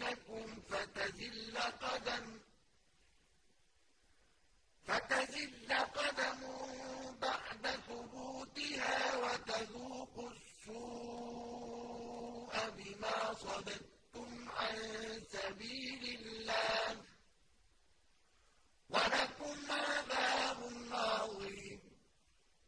بينكم فتزل قدم فتزل قدم بعد ثبوتها وتذوق السوء بما صددتم